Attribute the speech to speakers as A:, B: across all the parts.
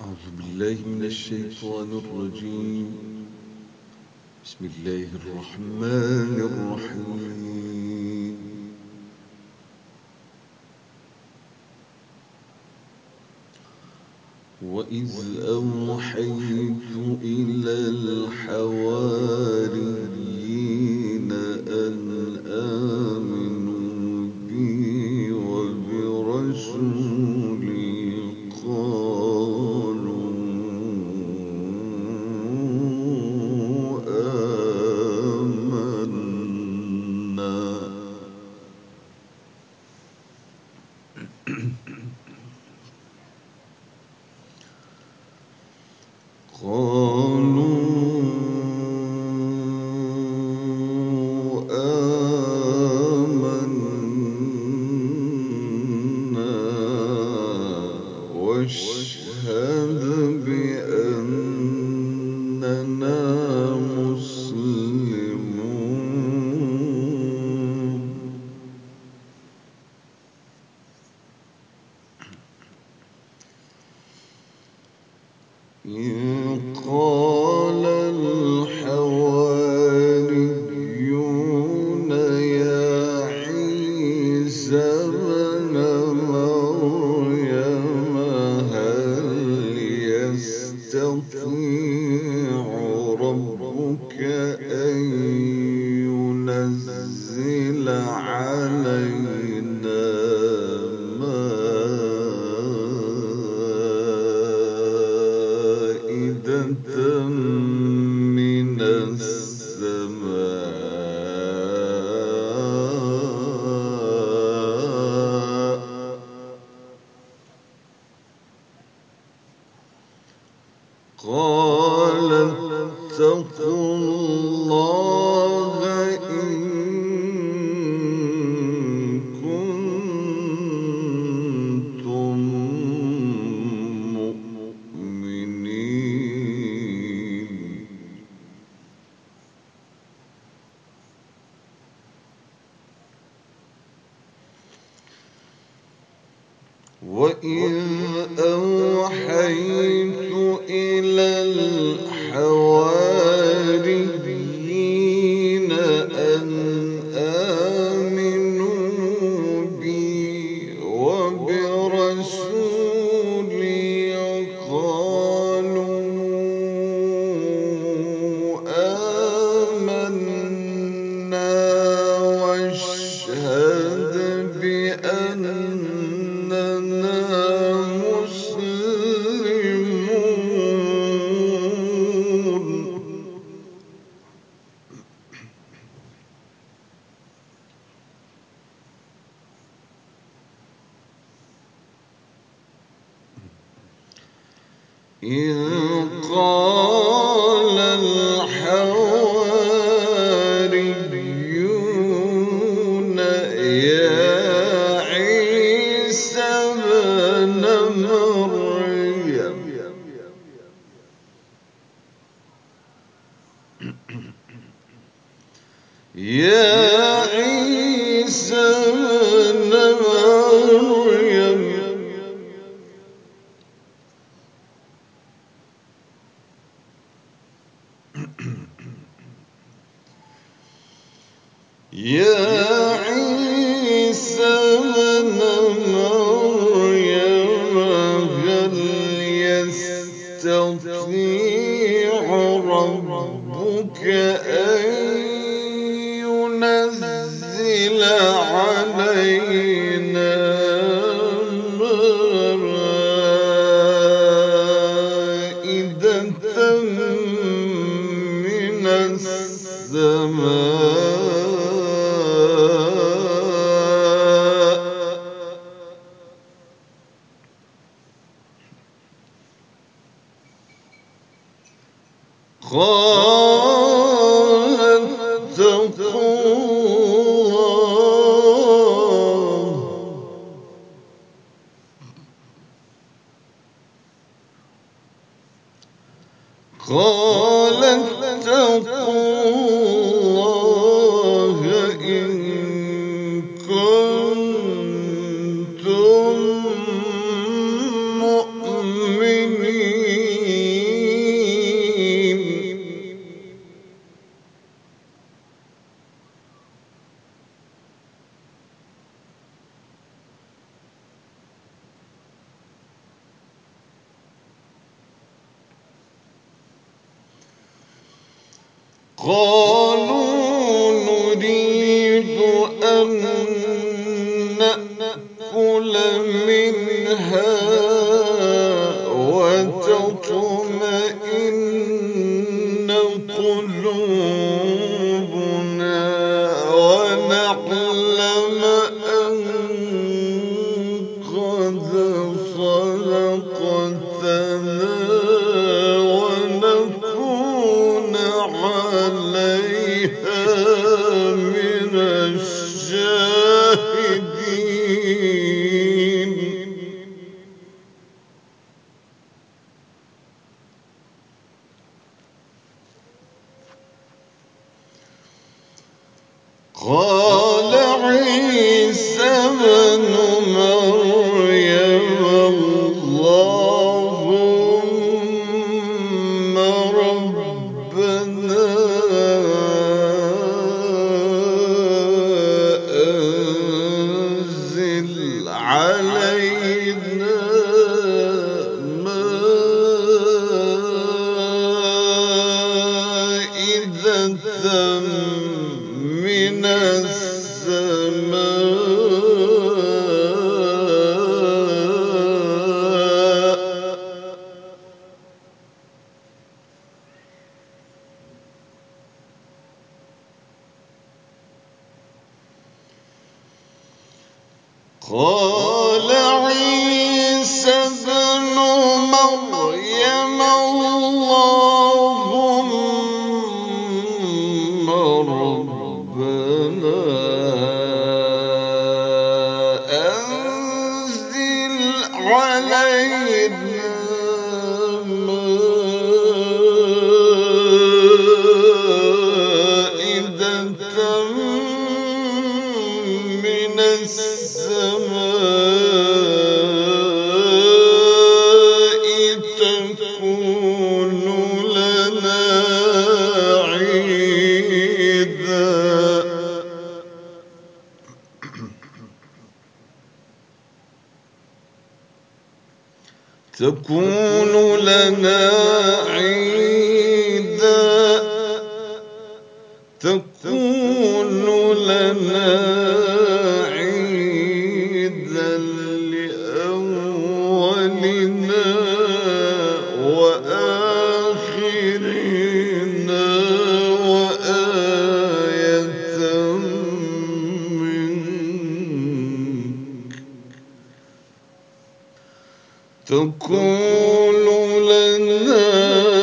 A: أعوذ بالله من الشيطان الرجيم. بسم الله الرحمن الرحيم. وإذ أوحيت إلى الحواري pro Oh. Oh. تكون تقول لنا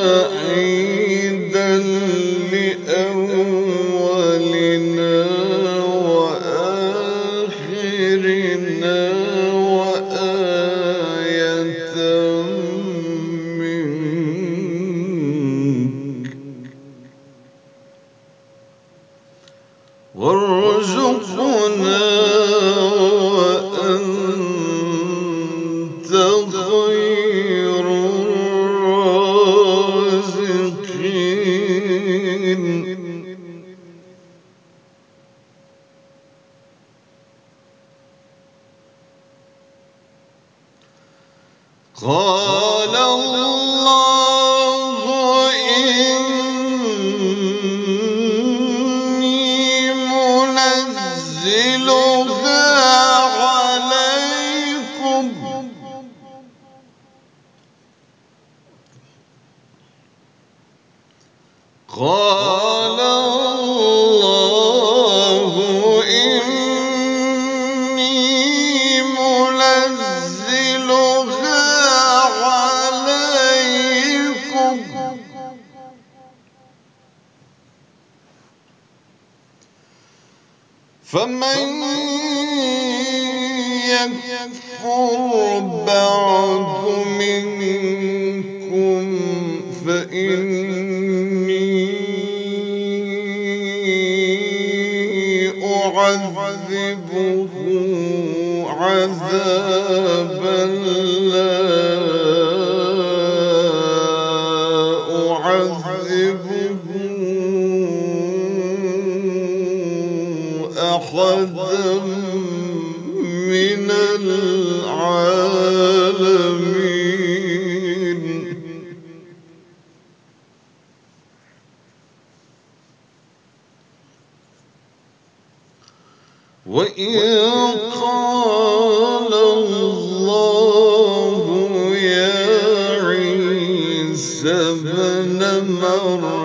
A: قال الله يكفر بعض منكم فإني أعذبه عذابا مريم.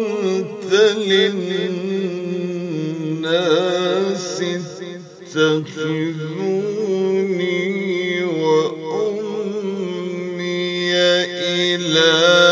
A: كنت للناس اتخذوني وأمي إله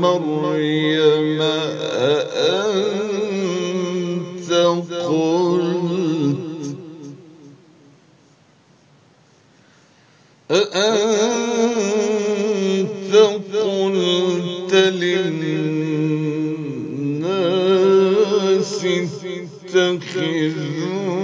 A: مريم أأنت قلت؟ أأنت قلت للناس اتخذون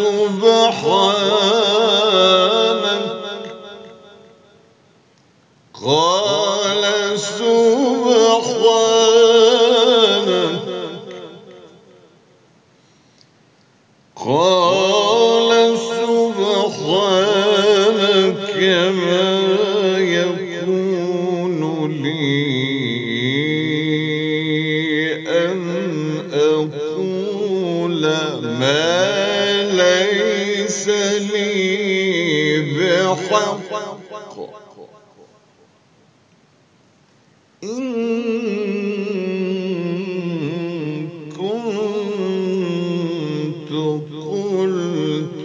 A: سبحانك قال سبحانك الخلق إن كنت قلت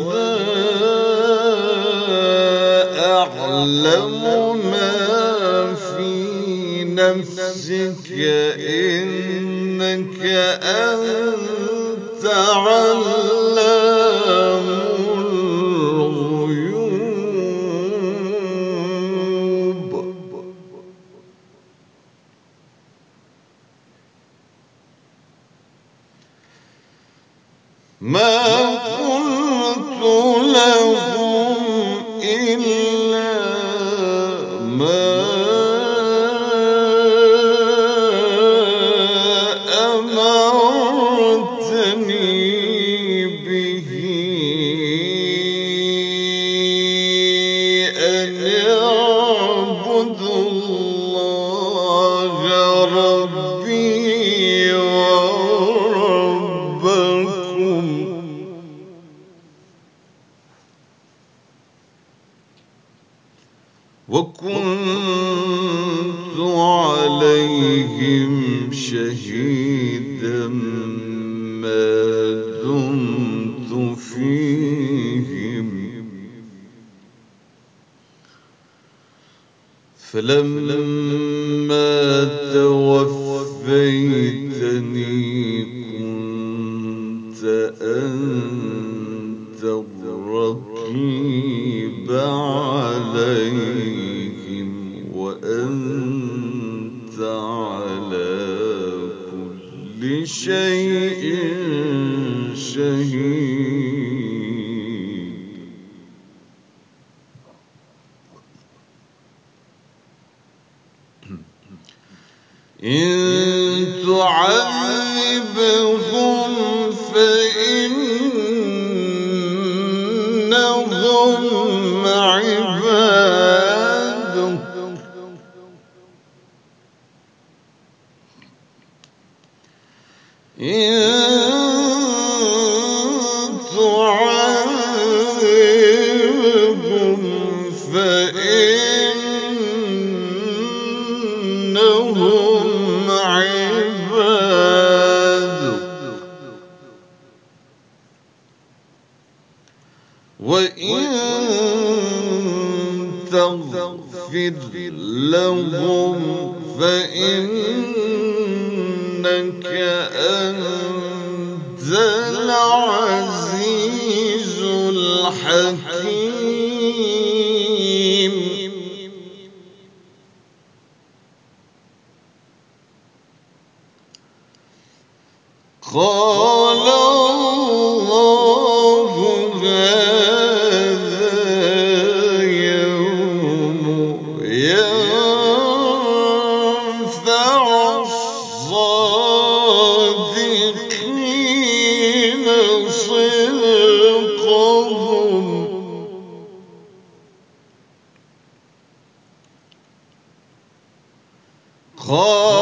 A: نفسك إنك أنت علام الغيوب. ما وكنت عليهم شهيدا ما دمت فيهم. فلما إن تعذبهم تغفر لهم فإنك أنت العزيز الحكيم. قال قال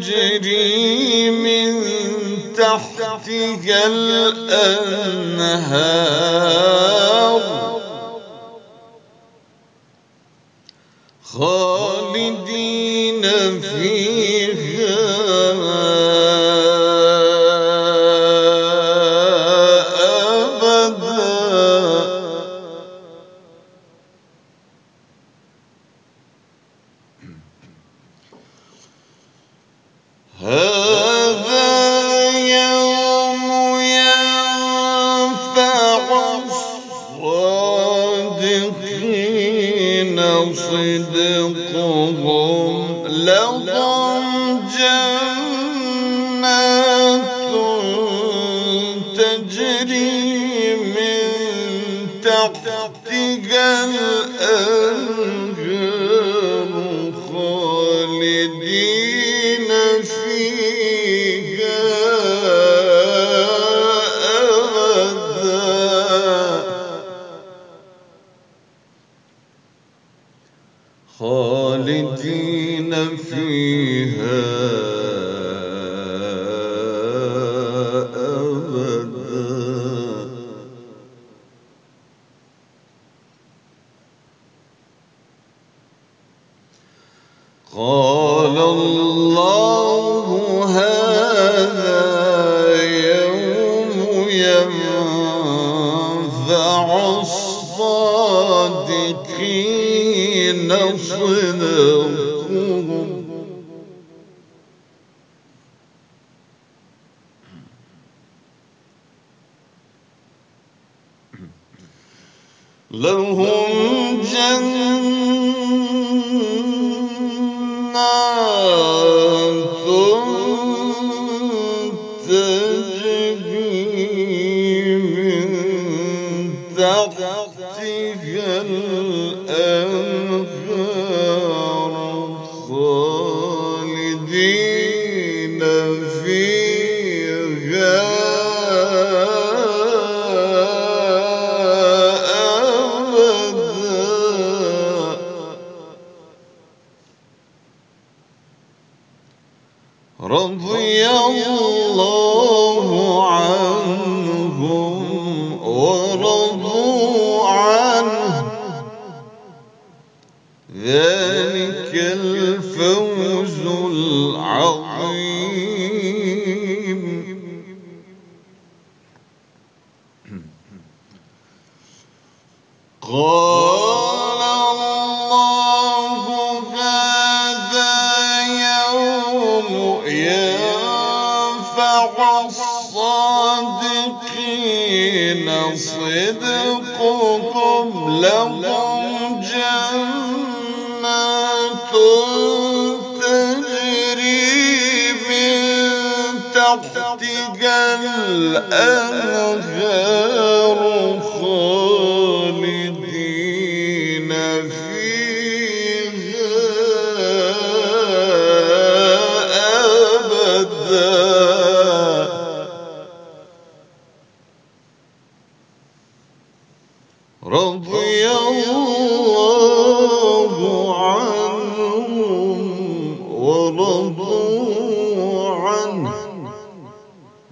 A: تجري من تحتها الأنهار. خالدين تجري هذا يوم الصادقين لهم جنات Devi ينفع الصادقين صدقكم لهم جنات تجري من تحتها الأنهار.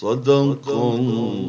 A: صدق الله